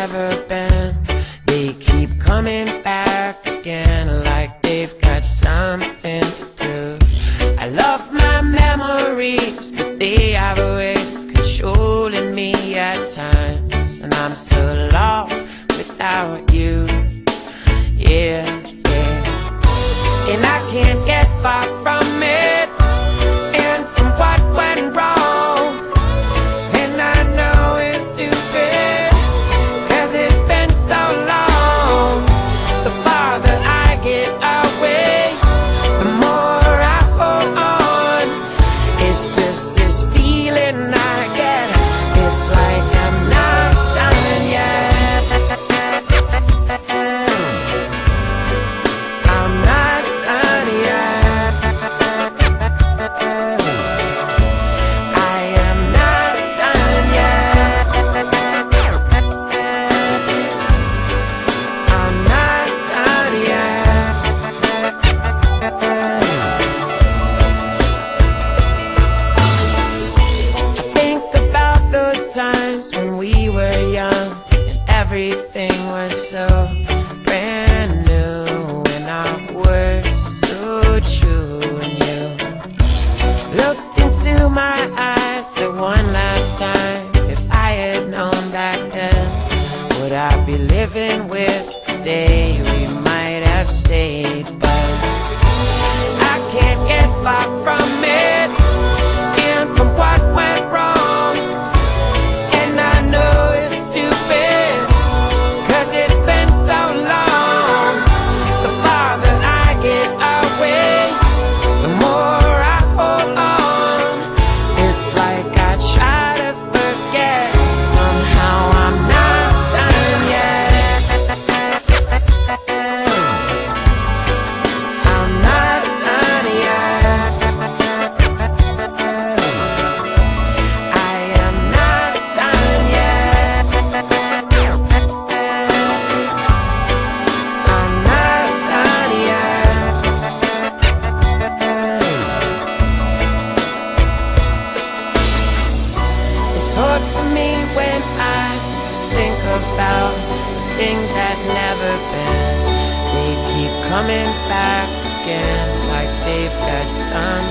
ever been. They keep coming back again like they've got something to prove. I love my memories, but they have a way of controlling me at times, and I'm so lost. just this feeling I get. coming back again like they've got some